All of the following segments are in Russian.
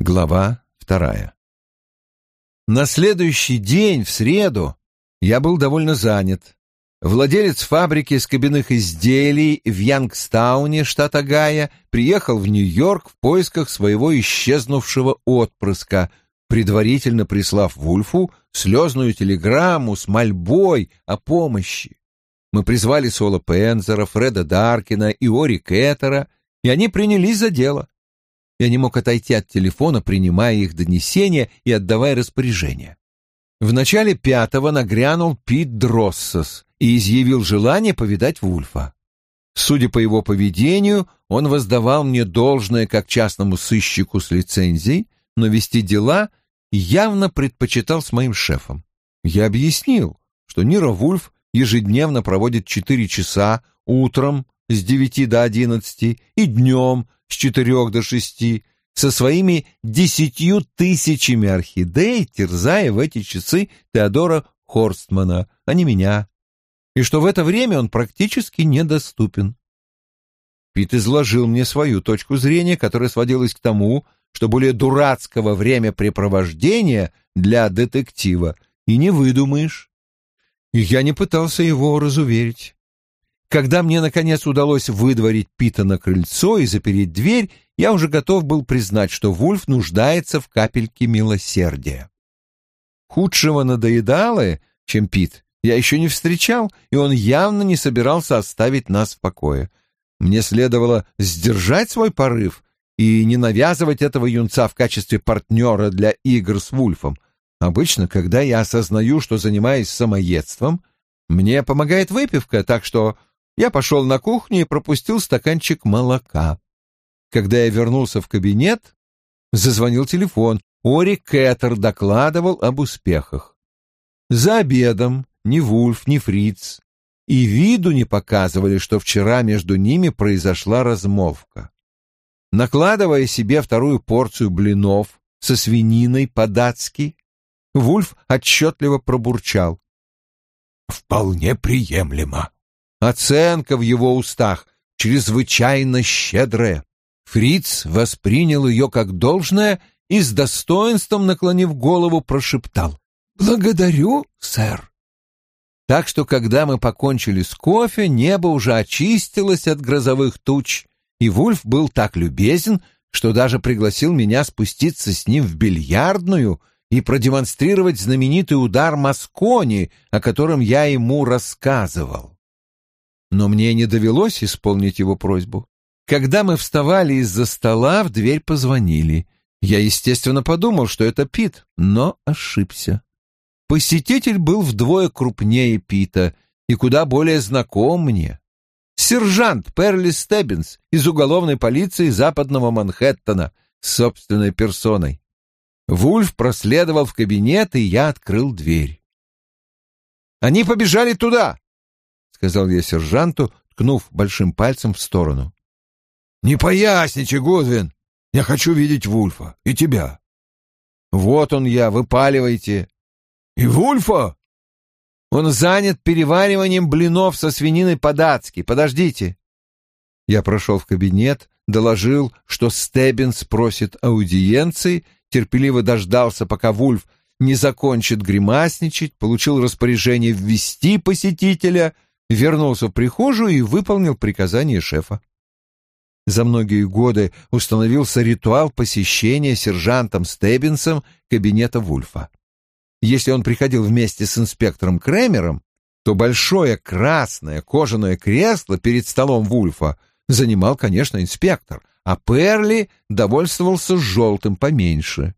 Глава вторая. На следующий день, в среду, я был довольно занят. Владелец фабрики скобяных изделий в Янгстауне, штат Огайо, приехал в Нью-Йорк в поисках своего исчезнувшего отпрыска, предварительно прислав Вульфу слезную телеграмму с мольбой о помощи. Мы призвали Соло Пензера, Фреда Даркина и Ори Кеттера, и они принялись за дело. Я не мог отойти от телефона, принимая их донесения и отдавая распоряжения. В начале пятого нагрянул Пит Дроссос и изъявил желание повидать Вульфа. Судя по его поведению, он воздавал мне должное как частному сыщику с лицензией, но вести дела явно предпочитал с моим шефом. Я объяснил, что Нира Вульф ежедневно проводит четыре часа утром с девяти до одиннадцати и днем с четырех до шести со своими десятью тысячами орхидей, терзая в эти часы Теодора Хорстмана, а не меня, и что в это время он практически недоступен. Пит изложил мне свою точку зрения, которая сводилась к тому, что более дурацкого времяпрепровождения для детектива и не выдумаешь. И я не пытался его разуверить. Когда мне, наконец, удалось выдворить Пита на крыльцо и запереть дверь, я уже готов был признать, что Вульф нуждается в капельке милосердия. Худшего надоедала, чем Пит, я еще не встречал, и он явно не собирался оставить нас в покое. Мне следовало сдержать свой порыв и не навязывать этого юнца в качестве партнера для игр с Вульфом. Обычно, когда я осознаю, что занимаюсь самоедством, мне помогает выпивка, так что я пошел на кухню и пропустил стаканчик молока. Когда я вернулся в кабинет, зазвонил телефон. Ори Кэттер докладывал об успехах. За обедом ни Вульф, ни Фриц и виду не показывали, что вчера между ними произошла размолвка. Накладывая себе вторую порцию блинов со свининой по-датски, Вульф отчетливо пробурчал. «Вполне приемлемо». Оценка в его устах чрезвычайно щедрая. Фриц воспринял ее как должное и с достоинством, наклонив голову, прошептал «Благодарю, сэр». Так что, когда мы покончили с кофе, небо уже очистилось от грозовых туч, и Вульф был так любезен, что даже пригласил меня спуститься с ним в бильярдную и продемонстрировать знаменитый удар Маскони, о котором я ему рассказывал но мне не довелось исполнить его просьбу. Когда мы вставали из-за стола, в дверь позвонили. Я, естественно, подумал, что это Пит, но ошибся. Посетитель был вдвое крупнее Пита и куда более знаком мне. Сержант Перли Стеббинс из уголовной полиции западного Манхэттена с собственной персоной. Вульф проследовал в кабинет, и я открыл дверь. «Они побежали туда!» Сказал я сержанту, ткнув большим пальцем в сторону. «Не поясничай, Гудвин! Я хочу видеть Вульфа и тебя!» «Вот он я, выпаливайте!» «И Вульфа?» «Он занят перевариванием блинов со свининой по-датски. Подождите!» Я прошел в кабинет, доложил, что Стеббинс просит аудиенции, терпеливо дождался, пока Вульф не закончит гримасничать, получил распоряжение ввести посетителя — вернулся в прихожую и выполнил приказание шефа. За многие годы установился ритуал посещения сержантом Стеббинсом кабинета Вульфа. Если он приходил вместе с инспектором Кремером, то большое красное кожаное кресло перед столом Вульфа занимал, конечно, инспектор, а Перли довольствовался желтым поменьше.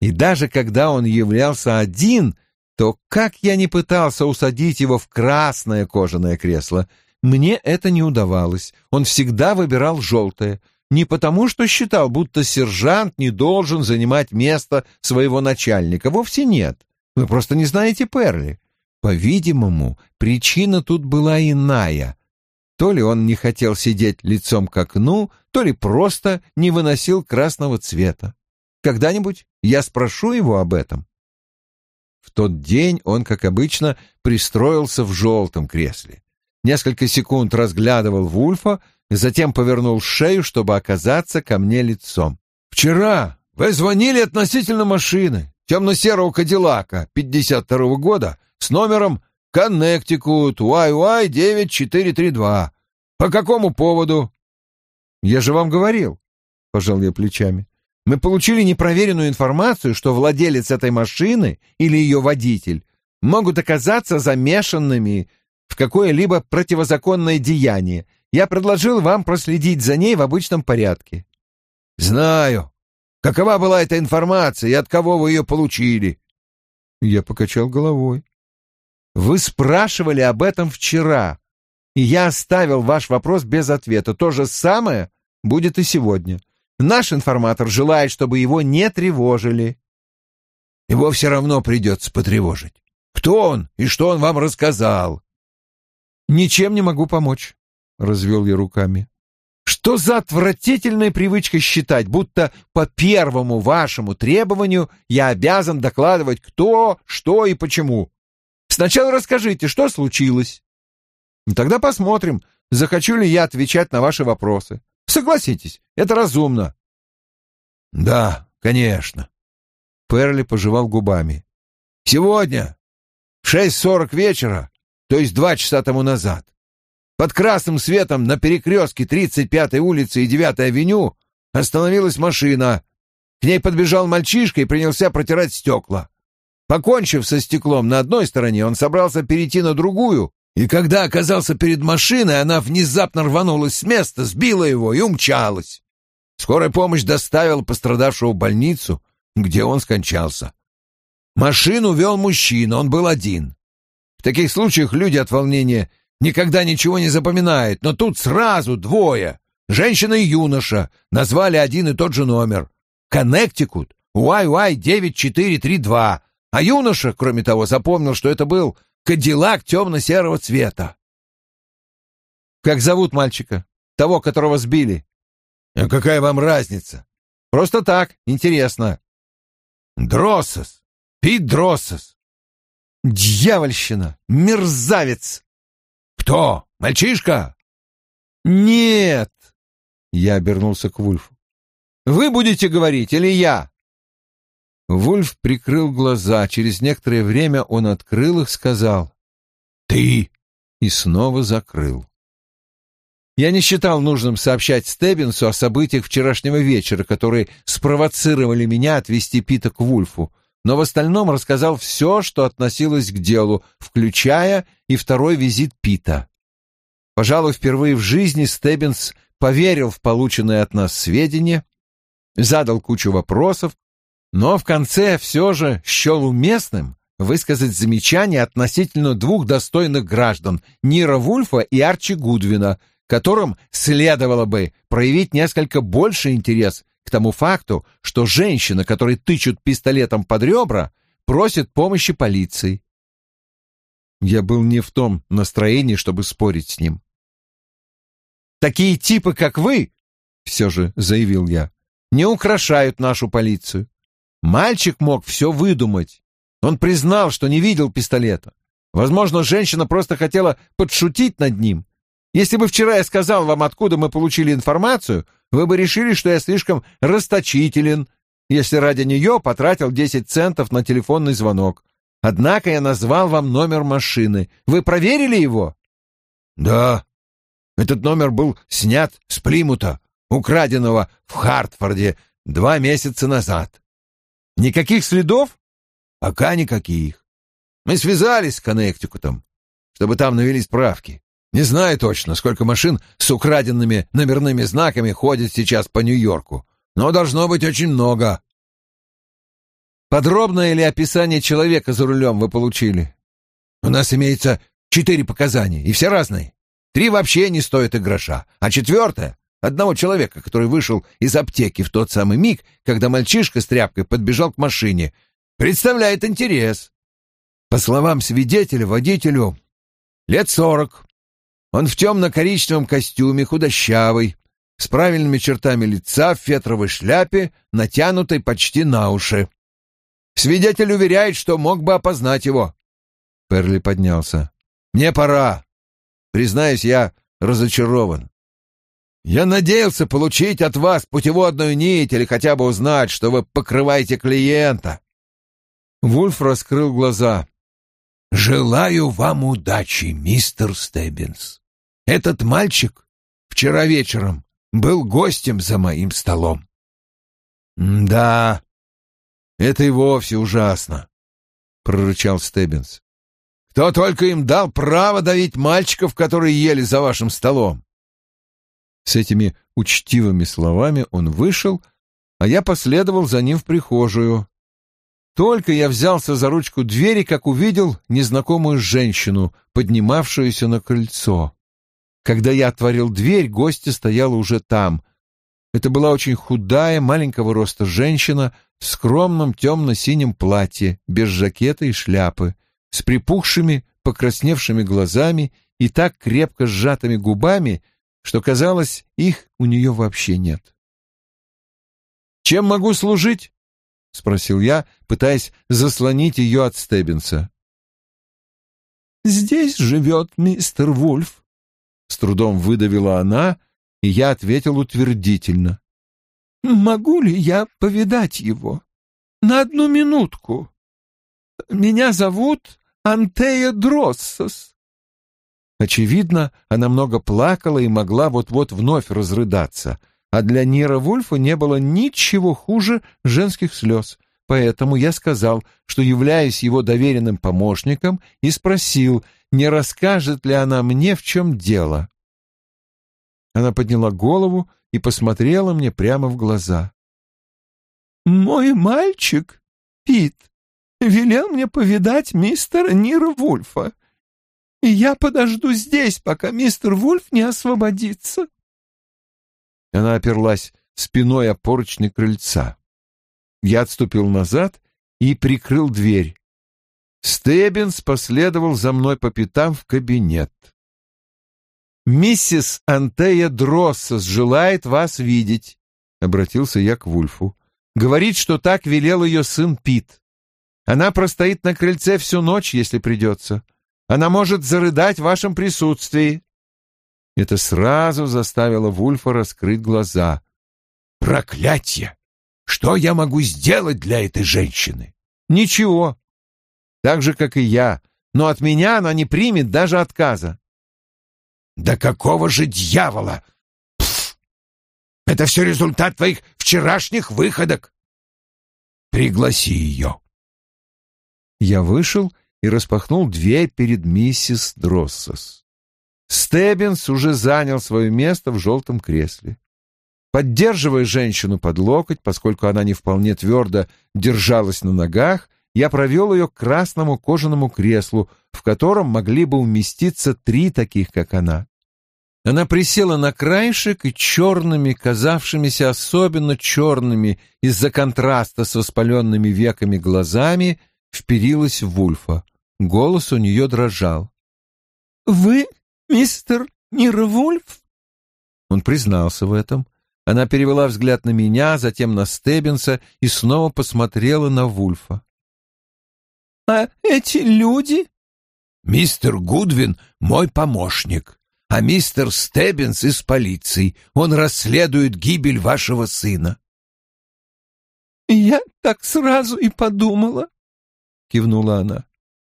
И даже когда он являлся один — то как я не пытался усадить его в красное кожаное кресло, мне это не удавалось. Он всегда выбирал желтое. Не потому, что считал, будто сержант не должен занимать место своего начальника. Вовсе нет. Вы просто не знаете Перли. По-видимому, причина тут была иная. То ли он не хотел сидеть лицом к окну, то ли просто не выносил красного цвета. Когда-нибудь я спрошу его об этом. В тот день он, как обычно, пристроился в желтом кресле. Несколько секунд разглядывал Вульфа, затем повернул шею, чтобы оказаться ко мне лицом. «Вчера, Вы звонили относительно машины, темно-серого Кадиллака 52-го года с номером Коннектикут YY9432. По какому поводу? Я же вам говорил, пожал я плечами. Мы получили непроверенную информацию, что владелец этой машины или ее водитель могут оказаться замешанными в какое-либо противозаконное деяние. Я предложил вам проследить за ней в обычном порядке. Знаю. Какова была эта информация и от кого вы ее получили? Я покачал головой. Вы спрашивали об этом вчера, и я оставил ваш вопрос без ответа. То же самое будет и сегодня. Наш информатор желает, чтобы его не тревожили. Его все равно придется потревожить. Кто он и что он вам рассказал? Ничем не могу помочь, — развел я руками. Что за отвратительная привычка считать, будто по первому вашему требованию я обязан докладывать кто, что и почему? Сначала расскажите, что случилось. Тогда посмотрим, захочу ли я отвечать на ваши вопросы. Согласитесь, это разумно. Да, конечно. Перли пожевал губами. Сегодня в шесть сорок вечера, то есть два часа тому назад, под красным светом на перекрестке 35-й улицы и 9-й авеню остановилась машина. К ней подбежал мальчишка и принялся протирать стекла. Покончив со стеклом на одной стороне, он собрался перейти на другую, и когда оказался перед машиной, она внезапно рванулась с места, сбила его и умчалась. Скорая помощь доставила пострадавшего в больницу, где он скончался. Машину вел мужчина, он был один. В таких случаях люди от волнения никогда ничего не запоминают, но тут сразу двое, женщина и юноша, назвали один и тот же номер. Коннектикут, YY9432, а юноша, кроме того, запомнил, что это был кадиллак темно-серого цвета. «Как зовут мальчика? Того, которого сбили?» «А какая вам разница?» «Просто так, интересно». «Дроссос! Пит Дроссос!» «Дьявольщина! Мерзавец!» «Кто? Мальчишка?» «Нет!» Я обернулся к Вульфу. «Вы будете говорить или я?» Вульф прикрыл глаза. Через некоторое время он открыл их, сказал «Ты!» и снова закрыл. Я не считал нужным сообщать Стеббинсу о событиях вчерашнего вечера, которые спровоцировали меня отвести Пита к Вульфу, но в остальном рассказал все, что относилось к делу, включая и второй визит Пита. Пожалуй, впервые в жизни Стеббинс поверил в полученные от нас сведения, задал кучу вопросов, но в конце все же счел уместным высказать замечание относительно двух достойных граждан Нира Вульфа и Арчи Гудвина, которым следовало бы проявить несколько больше интерес к тому факту, что женщина, которой тычут пистолетом под ребра, просит помощи полиции. Я был не в том настроении, чтобы спорить с ним. «Такие типы, как вы, — все же заявил я, — не украшают нашу полицию. Мальчик мог все выдумать. Он признал, что не видел пистолета. Возможно, женщина просто хотела подшутить над ним. Если бы вчера я сказал вам, откуда мы получили информацию, вы бы решили, что я слишком расточителен, если ради нее потратил 10 центов на телефонный звонок. Однако я назвал вам номер машины. Вы проверили его? Да. Этот номер был снят с Плимута, украденного в Хартфорде два месяца назад. Никаких следов? Пока никаких. Мы связались с Коннектикутом, чтобы там навели справки. Не знаю точно, сколько машин с украденными номерными знаками ходит сейчас по Нью-Йорку, но должно быть очень много. Подробное ли описание человека за рулем вы получили? У нас имеется четыре показания, и все разные. Три вообще не стоят и гроша, а четвертое Одного человека, который вышел из аптеки в тот самый миг, когда мальчишка с тряпкой подбежал к машине, представляет интерес. По словам свидетеля, водителю лет сорок. Он в темно-коричневом костюме, худощавый, с правильными чертами лица, в фетровой шляпе, натянутой почти на уши. Свидетель уверяет, что мог бы опознать его. Перли поднялся. «Мне пора. Признаюсь, я разочарован. Я надеялся получить от вас путеводную нить или хотя бы узнать, что вы покрываете клиента. Вульф раскрыл глаза. «Желаю вам удачи, мистер Стеббинс. Этот мальчик вчера вечером был гостем за моим столом». «Да, это и вовсе ужасно», — прорычал Стеббинс. «Кто только им дал право давить мальчиков, которые ели за вашим столом?» С этими учтивыми словами он вышел, а я последовал за ним в прихожую. Только я взялся за ручку двери, как увидел незнакомую женщину, поднимавшуюся на крыльцо. Когда я отворил дверь, гостья стояла уже там. Это была очень худая, маленького роста женщина в скромном темно-синем платье, без жакета и шляпы, с припухшими, покрасневшими глазами и так крепко сжатыми губами, что, казалось, их у нее вообще нет. «Чем могу служить?» — спросил я, пытаясь заслонить ее от Стеббинса. «Здесь живет мистер Вульф», — с трудом выдавила она, и я ответил утвердительно. «Могу ли я повидать его? На одну минутку. Меня зовут Антея Дроссос». Очевидно, она много плакала и могла вот-вот вновь разрыдаться, а для Нира Вульфа не было ничего хуже женских слез, поэтому я сказал, что являюсь его доверенным помощником, и спросил, не расскажет ли она мне, в чем дело. Она подняла голову и посмотрела мне прямо в глаза. «Мой мальчик, Пит, велел мне повидать мистера Нира Вульфа и я подожду здесь, пока мистер Вульф не освободится. Она оперлась спиной о поручни крыльца. Я отступил назад и прикрыл дверь. Стеббинс последовал за мной по пятам в кабинет. «Миссис Антея Дроссос желает вас видеть», — обратился я к Вульфу. «Говорит, что так велел ее сын Пит. Она простоит на крыльце всю ночь, если придется. Она может зарыдать в вашем присутствии». Это сразу заставило Вульфа раскрыть глаза. «Проклятье! Что я могу сделать для этой женщины?» «Ничего. Так же, как и я. Но от меня она не примет даже отказа». «Да какого же дьявола! Пф! Это все результат твоих вчерашних выходок. Пригласи ее». Я вышел и распахнул дверь перед миссис Дроссос. Стеббинс уже занял свое место в желтом кресле. Поддерживая женщину под локоть, поскольку она не вполне твердо держалась на ногах, я провел ее к красному кожаному креслу, в котором могли бы уместиться три таких, как она. Она присела на краешек и черными, казавшимися особенно черными из-за контраста с воспаленными веками глазами, вперилась в Вульфа. Голос у нее дрожал. «Вы мистер Нирвульф?» Он признался в этом. Она перевела взгляд на меня, затем на Стеббинса и снова посмотрела на Вульфа. «А эти люди?» «Мистер Гудвин — мой помощник, а мистер Стеббинс из полиции. Он расследует гибель вашего сына». «Я так сразу и подумала», — кивнула она.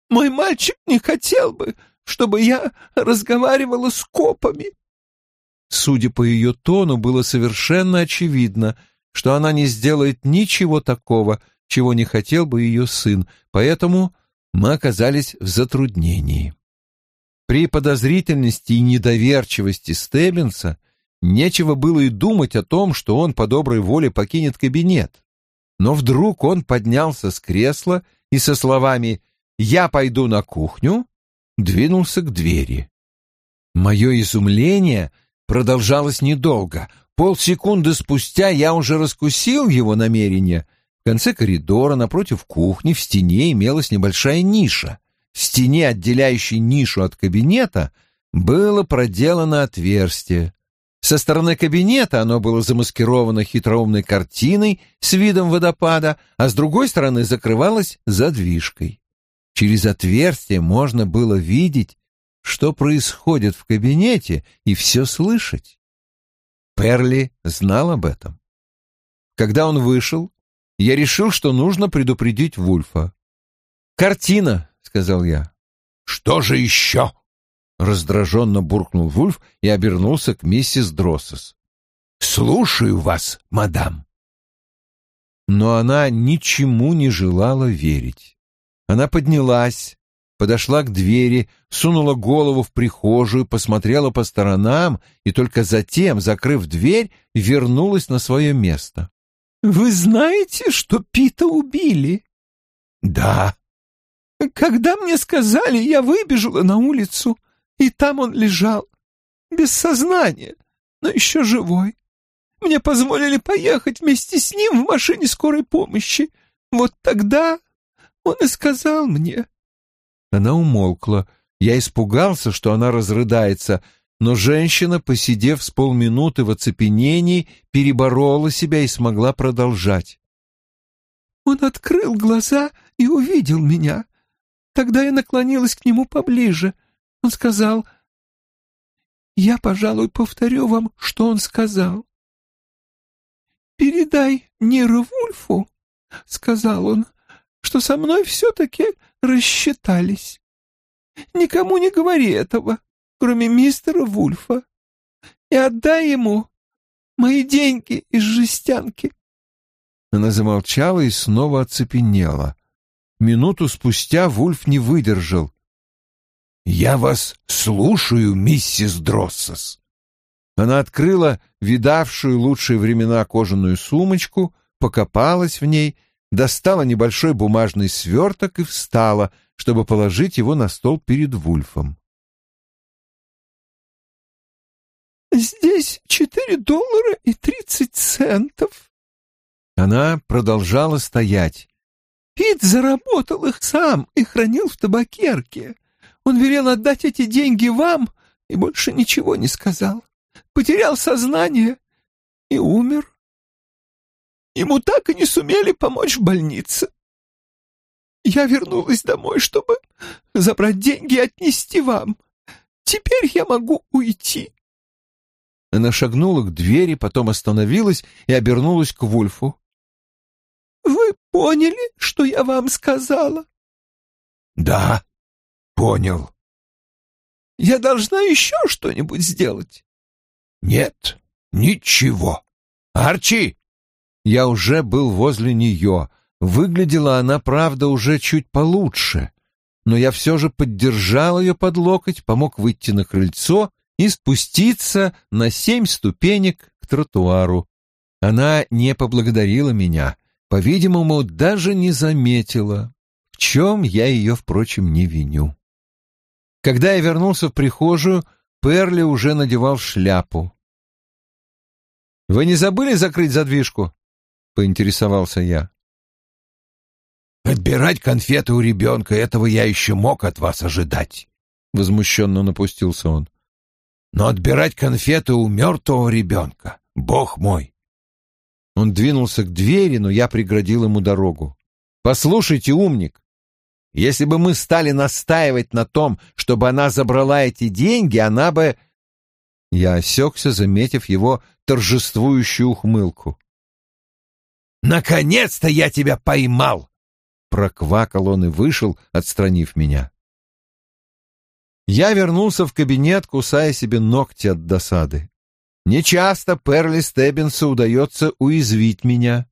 Мой мальчик не хотел бы, чтобы я разговаривала с копами. Судя по ее тону, было совершенно очевидно, что она не сделает ничего такого, чего не хотел бы ее сын, поэтому мы оказались в затруднении. При подозрительности и недоверчивости Стеббинса нечего было и думать о том, что он по доброй воле покинет кабинет. Но вдруг он поднялся с кресла и со словами «Я пойду на кухню», двинулся к двери. Мое изумление продолжалось недолго. Полсекунды спустя я уже раскусил его намерение. В конце коридора, напротив кухни, в стене имелась небольшая ниша. В стене, отделяющей нишу от кабинета, было проделано отверстие. Со стороны кабинета оно было замаскировано хитроумной картиной с видом водопада, а с другой стороны закрывалось задвижкой. Через отверстие можно было видеть, что происходит в кабинете, и все слышать. Перли знал об этом. Когда он вышел, я решил, что нужно предупредить Вульфа. «Картина», — сказал я. «Что же еще?» — раздраженно буркнул Вульф и обернулся к миссис Дроссес. «Слушаю вас, мадам». Но она ничему не желала верить. Она поднялась, подошла к двери, сунула голову в прихожую, посмотрела по сторонам и только затем, закрыв дверь, вернулась на свое место. «Вы знаете, что Пита убили?» «Да». «Когда мне сказали, я выбежала на улицу, и там он лежал, без сознания, но еще живой. Мне позволили поехать вместе с ним в машине скорой помощи. Вот тогда он и сказал мне». Она умолкла. Я испугался, что она разрыдается, но женщина, посидев с полминуты в оцепенении, переборола себя и смогла продолжать. Он открыл глаза и увидел меня. Тогда я наклонилась к нему поближе. Он сказал... Я, пожалуй, повторю вам, что он сказал. «Передай Ниру Вульфу», — сказал он, — «что со мной все-таки рассчитались. Никому не говори этого, кроме мистера Вульфа, и отдай ему мои деньги из жестянки». Она замолчала и снова оцепенела. Минуту спустя Вульф не выдержал. «Я вас слушаю, миссис Дроссос». Она открыла видавшую лучшие времена кожаную сумочку, покопалась в ней, достала небольшой бумажный сверток и встала, чтобы положить его на стол перед Вульфом. «Здесь четыре доллара и тридцать центов». Она продолжала стоять. «Пит заработал их сам и хранил в табакерке. Он велел отдать эти деньги вам и больше ничего не сказал. Потерял сознание и умер. Ему так и не сумели помочь в больнице. Я вернулась домой, чтобы забрать деньги и отнести вам. Теперь я могу уйти. Она шагнула к двери, потом остановилась и обернулась к Вульфу. «Вы поняли, что я вам сказала?» «Да, понял». «Я должна еще что-нибудь сделать?» «Нет, ничего. Арчи!» Я уже был возле нее. Выглядела она, правда, уже чуть получше. Но я все же поддержал ее под локоть, помог выйти на крыльцо и спуститься на семь ступенек к тротуару. Она не поблагодарила меня, по-видимому, даже не заметила, в чем я ее, впрочем, не виню. Когда я вернулся в прихожую, Перли уже надевал шляпу. «Вы не забыли закрыть задвижку?» — поинтересовался я. «Отбирать конфеты у ребенка, этого я еще мог от вас ожидать», — возмущенно напустился он. «Но отбирать конфеты у мертвого ребенка, бог мой!» Он двинулся к двери, но я преградил ему дорогу. «Послушайте, умник, если бы мы стали настаивать на том, чтобы она забрала эти деньги, она бы...» Я осекся, заметив его торжествующую ухмылку. «Наконец-то я тебя поймал!» Проквакал он и вышел, отстранив меня. Я вернулся в кабинет, кусая себе ногти от досады. Нечасто Перли Стеббинсу удается уязвить меня,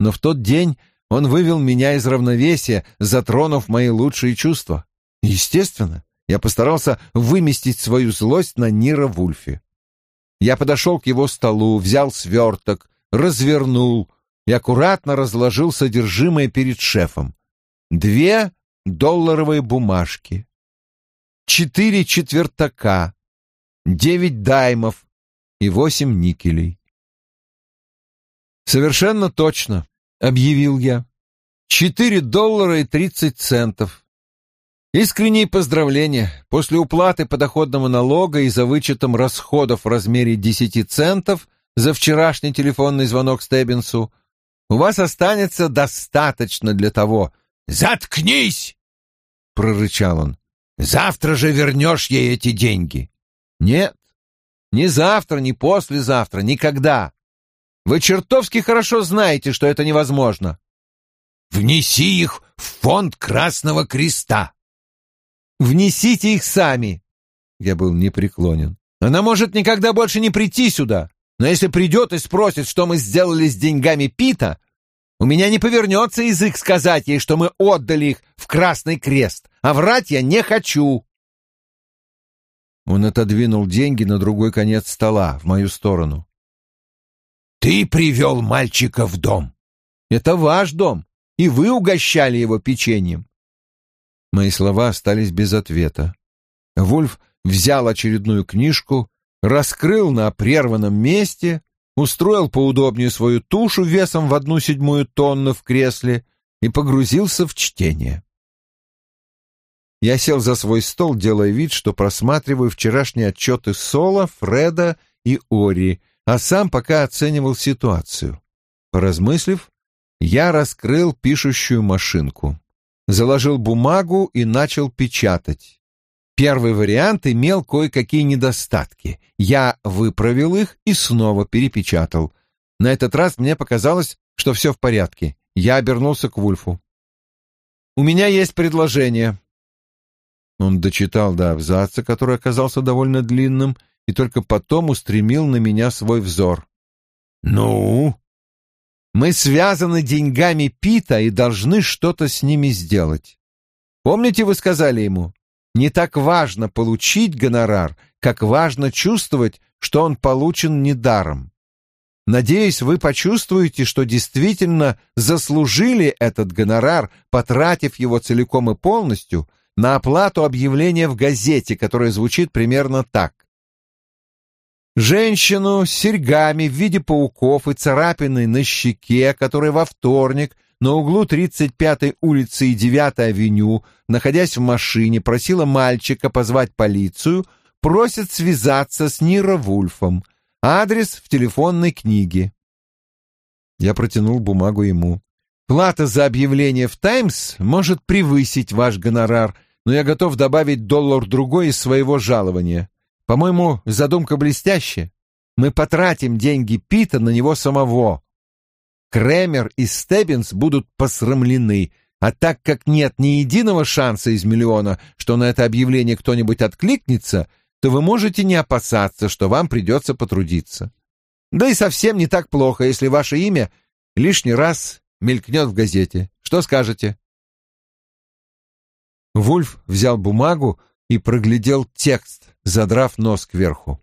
но в тот день он вывел меня из равновесия, затронув мои лучшие чувства. Естественно, я постарался выместить свою злость на Нира Вульфе. Я подошел к его столу, взял сверток, развернул и аккуратно разложил содержимое перед шефом. Две долларовые бумажки, четыре четвертака, девять даймов и восемь никелей. «Совершенно точно», — объявил я. «Четыре доллара и тридцать центов. Искренние поздравления. После уплаты подоходного налога и за вычетом расходов в размере десяти центов за вчерашний телефонный звонок Стеббинсу у вас останется достаточно для того...» «Заткнись!» — прорычал он. «Завтра же вернешь ей эти деньги». «Нет, Ни завтра, ни послезавтра, никогда. Вы чертовски хорошо знаете, что это невозможно. Внеси их в фонд Красного Креста. Внесите их сами. Я был непреклонен. Она может никогда больше не прийти сюда. Но если придет и спросит, что мы сделали с деньгами Пита, у меня не повернется язык сказать ей, что мы отдали их в Красный Крест, а врать я не хочу. Он отодвинул деньги на другой конец стола, в мою сторону. «Ты привел мальчика в дом». «Это ваш дом, и вы угощали его печеньем». Мои слова остались без ответа. Вульф взял очередную книжку, раскрыл на прерванном месте, устроил поудобнее свою тушу весом в одну седьмую тонну в кресле и погрузился в чтение. Я сел за свой стол, делая вид, что просматриваю вчерашние отчеты Сола, Фреда и Ори, а сам пока оценивал ситуацию. Поразмыслив, я раскрыл пишущую машинку, заложил бумагу и начал печатать. Первый вариант имел кое-какие недостатки. Я выправил их и снова перепечатал. На этот раз мне показалось, что все в порядке. Я обернулся к Вульфу. «У меня есть предложение. Он дочитал до абзаца, который оказался довольно длинным, и только потом устремил на меня свой взор. «Ну?» «Мы связаны деньгами Пита и должны что-то с ними сделать. Помните, вы сказали ему, не так важно получить гонорар, как важно чувствовать, что он получен недаром. Надеюсь, вы почувствуете, что действительно заслужили этот гонорар, потратив его целиком и полностью, на оплату объявления в газете, которое звучит примерно так. Женщину с серьгами в виде пауков и царапиной на щеке, которая во вторник на углу 35-й улицы и 9-й авеню, находясь в машине, просила мальчика позвать полицию, просит связаться с Ниро Вульфом. Адрес в телефонной книге. Я протянул бумагу ему. Плата за объявление в «Таймс» может превысить ваш гонорар — но я готов добавить доллар-другой из своего жалования. По-моему, задумка блестящая. Мы потратим деньги Пита на него самого. Кремер и Стеббинс будут посрамлены, а так как нет ни единого шанса из миллиона, что на это объявление кто-нибудь откликнется, то вы можете не опасаться, что вам придется потрудиться. Да и совсем не так плохо, если ваше имя лишний раз мелькнет в газете. Что скажете? Вульф взял бумагу и проглядел текст, задрав нос кверху.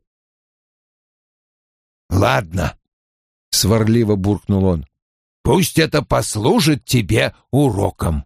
«Ладно», — сварливо буркнул он, — «пусть это послужит тебе уроком».